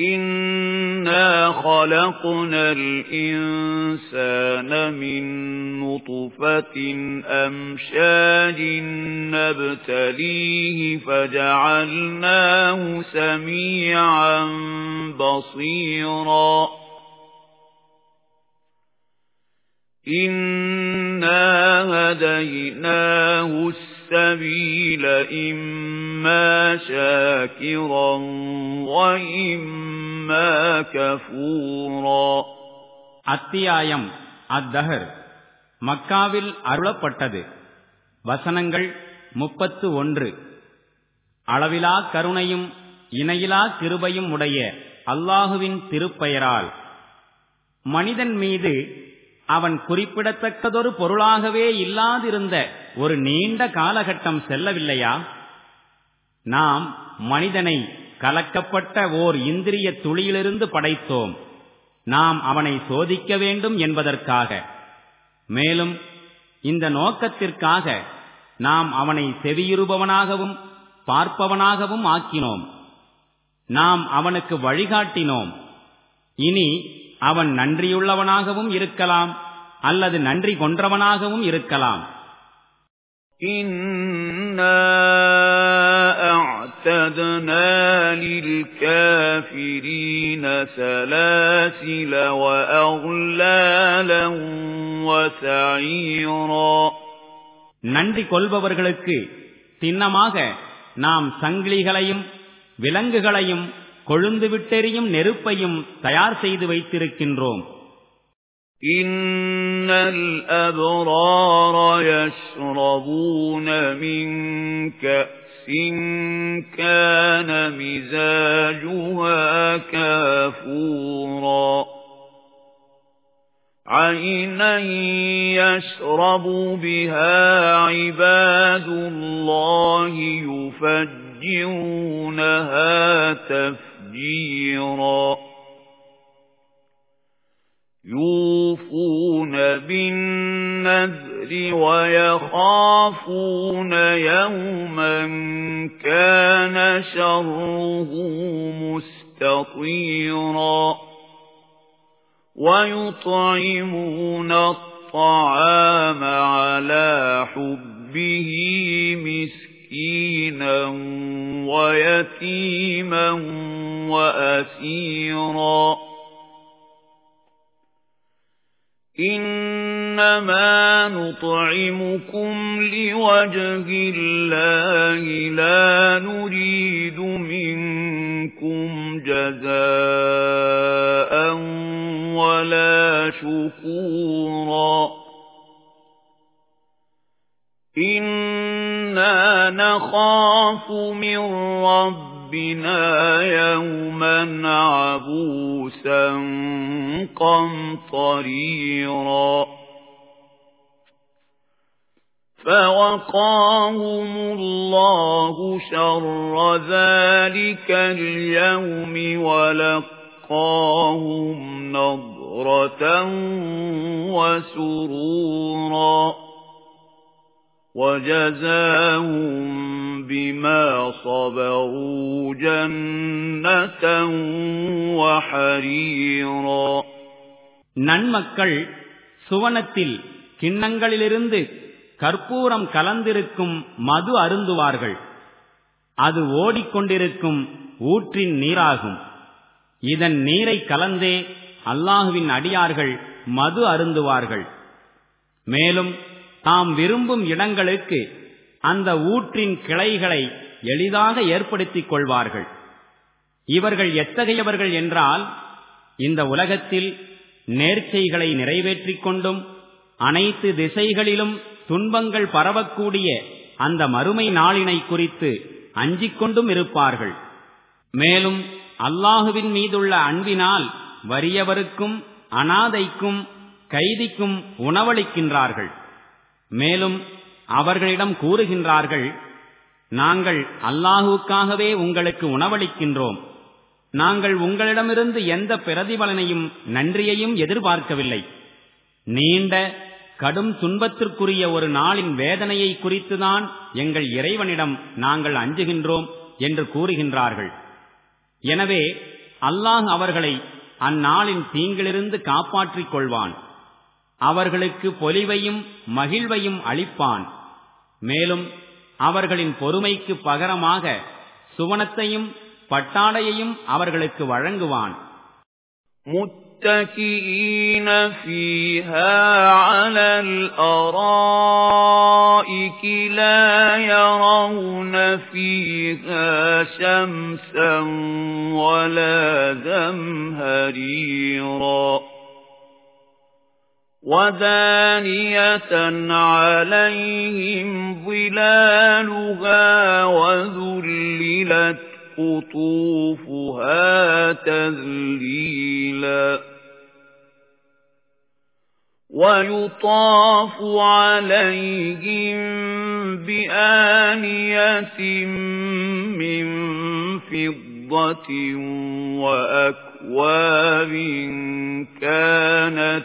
إِنَّا خَلَقْنَا الْإِنسَانَ مِنْ نُطْفَةٍ أَمْشَاجٍ نَبْتَلِيهِ فَجَعَلْنَاهُ سَمِيعًا بَصِيرًا إِنَّا هَدَيْنَاهُ السَّبِيلَ إِمَّا شَاكِرًا وَإِمَّا كَفُورًا அத்தியாயம் அத்தஹர் மக்காவில் அருளப்பட்டது வசனங்கள் முப்பத்து ஒன்று அளவிலா கருணையும் இணையிலா கிருபையும் உடைய அல்லாஹுவின் திருப்பெயரால் மனிதன் மீது அவன் குறிப்பிடத்தக்கதொரு பொருளாகவே இல்லாதிருந்த ஒரு நீண்ட காலகட்டம் செல்லவில்லையா? நாம் மனிதனை கலக்கப்பட்ட ஓர் இந்திரிய துளியிலிருந்து படைத்தோம். நாம் அவனை சோதிக்க வேண்டும் என்பதற்காக. மேலும் இந்த நோக்கத்திற்காக நாம் அவனை செவியுறுபவனாகவும் பார்ப்பவனாகவும் ஆக்கினோம். நாம் அவனுக்கு வழிகாட்டினோம். இனி அவன் நன்றியுள்ளவனாகவும் இருக்கலாம் அல்லது நன்றி கொன்றவனாகவும் இருக்கலாம் أعتدنا للكافرين سلاسل وأغلالا وسعيرا நன்றி கொள்பவர்களுக்கு சின்னமாக நாம் சங்கிலிகளையும் விலங்குகளையும் கொழுந்து விட்டெறியும் நெருப்பையும் தயார் செய்து வைத்திருக்கின்றோம் إِنَّ الْأَبْرَارَ يَشْرَبُونَ مِنْ كَأْسٍ كَانَ مِزَاجُهَا كَافُورًا عَيْنًا يَشْرَبُ بِهَا عِبَادُ اللَّهِ يُفَجِّرُونَهَا تَفْجِيرًا تَفْجِيرًا يُوفُونَ بِالنَّذْرِ وَيَخَافُونَ يَوْمًا كَانَ شَرُّهُ مُسْتَطِيرًا. وَيُطْعِمُونَ الطَّعَامَ عَلَى حُبِّهِ مِسْكِينًا وَيَتِيمًا وَأَسِيرًا إِنَّمَا نُطْعِمُكُمْ لِوَجْهِ اللَّهِ لَا نُرِيدُ مِنكُمْ جَزَاءً وَلَا شُكُورًا إِنَّا نَخَافُ مِن رَّبِّنَا رَبِّنَا يَوْمًا عَبُوسًا قَمْطَرِيرًا فَوَقَاهُمُ اللَّهُ شَرَّ ذَلِكَ الْيَوْمِ وَلَقَّاهُمْ نَضْرَةً وَسُرُورًا وَجَزَاهُم بِمَا صَبَرُوا جَنَّةً وَحَرِيرًا நன்மக்கள் சுவனத்தில் கிண்ணங்களிலிருந்து கற்பூரம் கலந்திருக்கும் மது அருந்துவார்கள் அது ஓடிக்கொண்டிருக்கும் ஊற்றின் நீராகும் இதன் நீரை கலந்தே அல்லாஹுவின் அடியார்கள் மது அருந்துவார்கள் மேலும் தாம் விரும்பும் இடங்களுக்கு அந்த ஊற்றின் கிளைகளை எளிதாக ஏற்படுத்திக் கொள்வார்கள். இவர்கள் எத்தகையவர்கள் என்றால் இந்த உலகத்தில் நேர்ச்சைகளை நிறைவேற்றிக் கொண்டும் அனைத்து திசைகளிலும் துன்பங்கள் பரவக்கூடிய அந்த மறுமை நாளினை குறித்து அஞ்சிக் கொண்டும் இருப்பார்கள். மேலும் அல்லாஹுவின் மீதுள்ள அன்பினால் வறியவருக்கும் அனாதைக்கும் கைதிக்கும் உணவளிக்கின்றார்கள். மேலும் அவர்களிடம் கூறுகின்றார்கள் நாங்கள் அல்லாஹுக்காகவே உங்களுக்கு உணவளிக்கின்றோம். நாங்கள் உங்களிடமிருந்து எந்த பிரதிபலனையும் நன்றியையும் எதிர்பார்க்கவில்லை. நீண்ட கடும் துன்பத்திற்குரிய ஒரு நாளின் வேதனையை குறித்துதான் எங்கள் இறைவனிடம் நாங்கள் அஞ்சுகின்றோம் என்று கூறுகின்றார்கள். எனவே அல்லாஹ் அவர்களை அந்நாளின் தீங்கிலிருந்து காப்பாற்றிக் கொள்வான். அவர்களுக்கு பொலிவையும் மகிழ்வையும் அளிப்பான் மேலும் அவர்களின் பொறுமைக்கு பகரமாக சுவனத்தையும் பட்டாடையையும் அவர்களுக்கு வழங்குவான் متكئين فيها على الأرائك لا يرون فيها شمسا ولا زمهريرا ودانية عليهم ظلالها وذللت قطوفها تذليلا ويطاف عليهم بآنية من فضة وأكواب كانت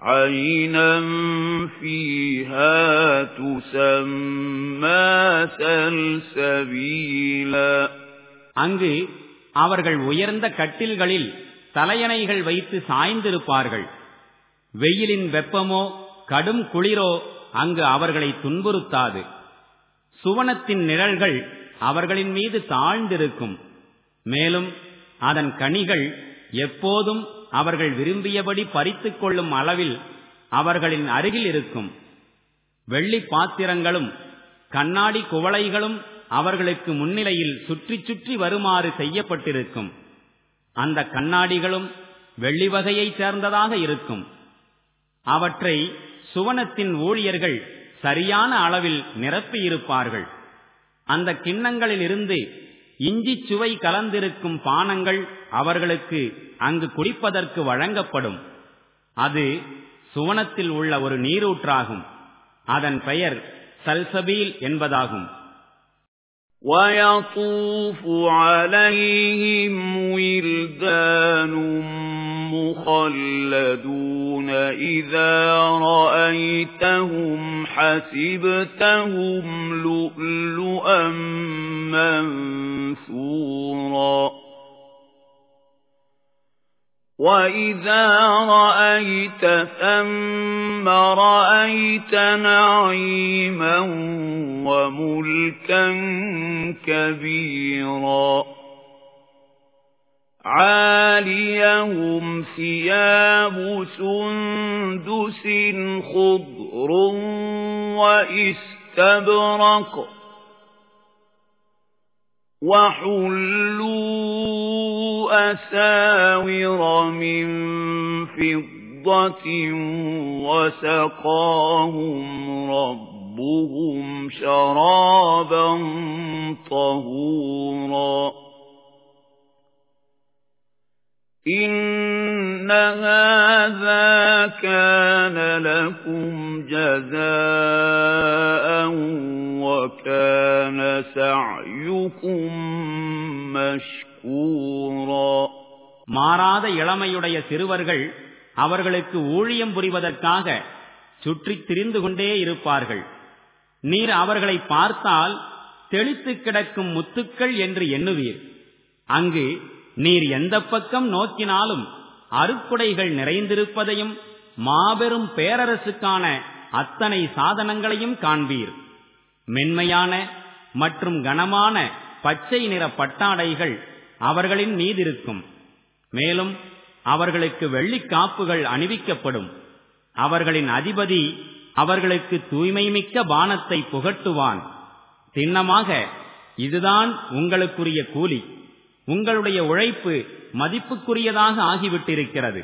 عينا فيها تسمى سلسبيلا அங்கு அவர்கள் உயர்ந்த கட்டில்களில் தலையணைகள் வைத்து சாய்ந்திருப்பார்கள் வெயிலின் வெப்பமோ கடும் குளிரோ அங்கு அவர்களை துன்புறுத்தாது சுவனத்தின் நிழல்கள் அவர்களின் மீது தாழ்ந்திருக்கும் மேலும் அதன் கனிகள் எப்போதும் அவர்கள் விரும்பியபடி பறித்துக் கொள்ளும் அளவில் அவர்களின் அருகில் இருக்கும். வெள்ளி பாத்திரங்களும் கண்ணாடி குவளைகளும் அவர்களுக்கு முன்னிலையில் சுற்றி சுற்றி வருமாறு செய்யப்பட்டிருக்கும். அந்த கண்ணாடிகளும் வெள்ளி வகையைச் சேர்ந்ததாக இருக்கும். அவற்றை சுவனத்தின் ஊழியர்கள் சரியான அளவில் நிரப்பியிருப்பார்கள். அந்த கிண்ணங்களில் இருந்து இஞ்சி சுவை கலந்திருக்கும் பானங்கள் அவர்களுக்கு அங்கு குடிப்பதற்கு வழங்கப்படும். அது சுவனத்தில் உள்ள ஒரு நீரூற்றாகும். அதன் பெயர் சல்சபீல் என்பதாகும். وَيَطُوفُ عَلَيْهِمْ وِلْدَانٌ مُخَلَّدُونَ إِذَا رَأَيْتَهُمْ حَسِبْتَهُمْ لُؤْلُؤًا مَّنثُورًا وَإِذَا رَأَيْتَ ثَمَّ رَأَيْتَ نَعِيمًا وَمُلْكًا كَبِيرًا عَالِيَهُمْ ثِيَابُ سُندُسٍ خُضْرٌ وَإِسْتَبْرَقٍ وَحُلُّوا أَسَاوِرَ مِن فِضَّةٍ وَسَقَاهُمْ رَبُّهُمْ شَرَابًا طَهُورًا إِنَّ هَذَا كَانَ لَكُمْ جَزَاءً وَكَانَ سَعْيُكُمْ مَشْكُورًا மாறாத இளமையுடைய சிறுவர்கள் அவர்களுக்கு ஊழியம் புரிவதற்காக சுற்றித் திரிந்து கொண்டே இருப்பார்கள் நீர் அவர்களை பார்த்தால் தெளித்து கிடக்கும் முத்துக்கள் என்று எண்ணுவீர் அங்கு நீர் எந்த பக்கம் நோக்கினாலும் அருக்குடைகள் நிறைந்திருப்பதையும் மாபெரும் பேரரசுக்கான அத்தனை சாதனங்களையும் காண்பீர் மென்மையான மற்றும் கனமான பச்சை நிற பட்டாடைகள் அவர்களின் மீதிருக்கும். மேலும் அவர்களுக்கு வெள்ளிக்காப்புகள் அணிவிக்கப்படும். அவர்களின் அதிபதி அவர்களுக்கு தூய்மை மிக்க பானத்தை புகட்டுவான். திண்ணமாக இதுதான் உங்களுக்குரிய கூலி. உங்களுடைய உழைப்பு மதிப்புக்குரியதாக ஆகிவிட்டிருக்கிறது.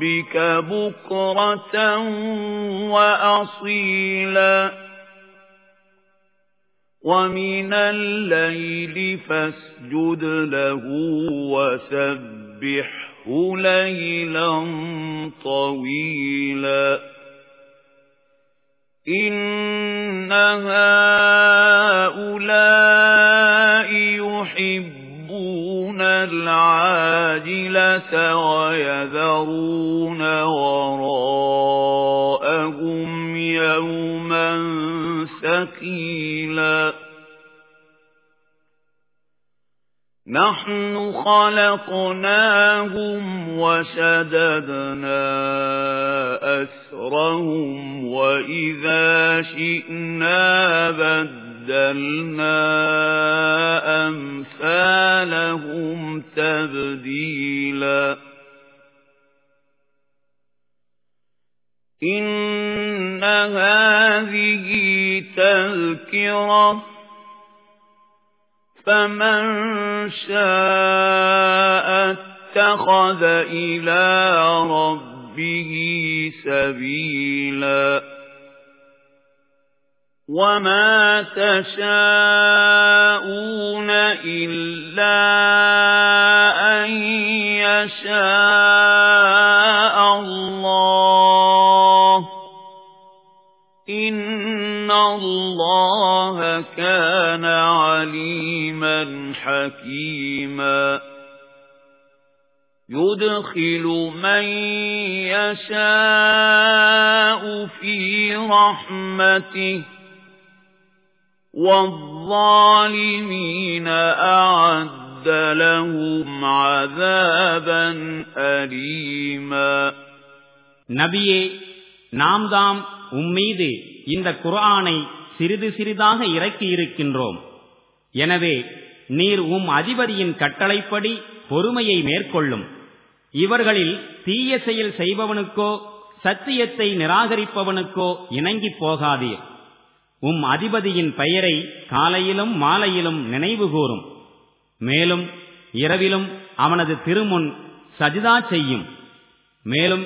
بكرة وأصيلا. ومن الليل فاسجد له وسبح ليلا طويلا. إن هؤلاء يحبون العاجلة ويذرون وراءهم يوما ثقيلا. نحن خلقناهم وشددنا أسرهم وإذا شئنا بدلنا أمثالهم تبديلا. إن هذه تذكرة فمن شاء اتخذ إلى ربه سبيلا. وما تشاءون إلا أن يشاء الله إن الله كان عليما حكيما يدخل من يشاء في رحمته والظالمين أعد لهم عذابا أليما நபியே நாம் தாம் உம்மீது இந்த குர்ஆனை சிறிது சிறிதாக இறக்கி இருக்கின்றோம் எனவே நீர் உம் அதிபதியின் கட்டளைப்படி பொறுமையை மேற்கொள்ளும் இவர்களில் தீய செயல் செய்பவனுக்கோ சத்தியத்தை நிராகரிப்பவனுக்கோ இணங்கி போகாதீர் உம் அதிபதியின் பெயரை காலையிலும் மாலையிலும் நினைவு கூறும். மேலும் இரவிலும் அவனது திருமுன் சஜிதா செய்யும். மேலும்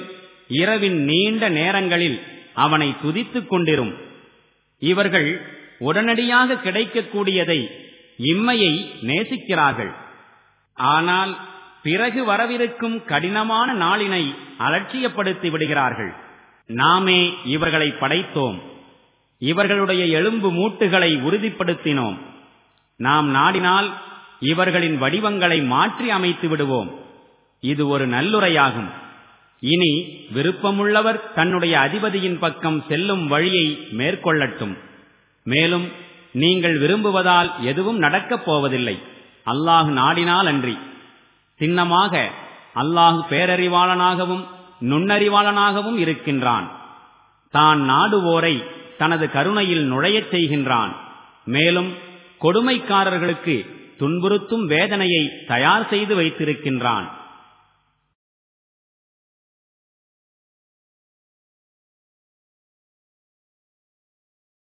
இரவின் நீண்ட நேரங்களில் அவனை துதித்துக் கொண்டிரும். இவர்கள் உடனடியாக கிடைக்கக்கூடியதை இம்மையை நேசிக்கிறார்கள். ஆனால் பிறகு வரவிருக்கும் கடினமான நாளினை அலட்சியப்படுத்தி விடுகிறார்கள். நாமே இவர்களை படைத்தோம். இவர்களுடைய எலும்பு மூட்டுகளை உறுதிப்படுத்தினோம். நாம் நாடினால் இவர்களின் வடிவங்களை மாற்றி அமைத்து விடுவோம். இது ஒரு நல்லுரையாகும். இனி விருப்பமுள்ளவர் தன்னுடைய அதிபதியின் பக்கம் செல்லும் வழியை மேற்கொள்ளட்டும். மேலும் நீங்கள் விரும்புவதால் எதுவும் நடக்கப் போவதில்லை. அல்லாஹு நாடினால் அன்றி. சின்னமாக அல்லாஹு பேரறிவாளனாகவும் நுண்ணறிவாளனாகவும் இருக்கின்றான். தான் நாடுவோரை தனது கருணையில் நுழையச் செய்கின்றான். மேலும் கொடுமைக்காரர்களுக்கு துன்புறுத்தும் வேதனையை தயார் செய்து வைத்திருக்கின்றான்.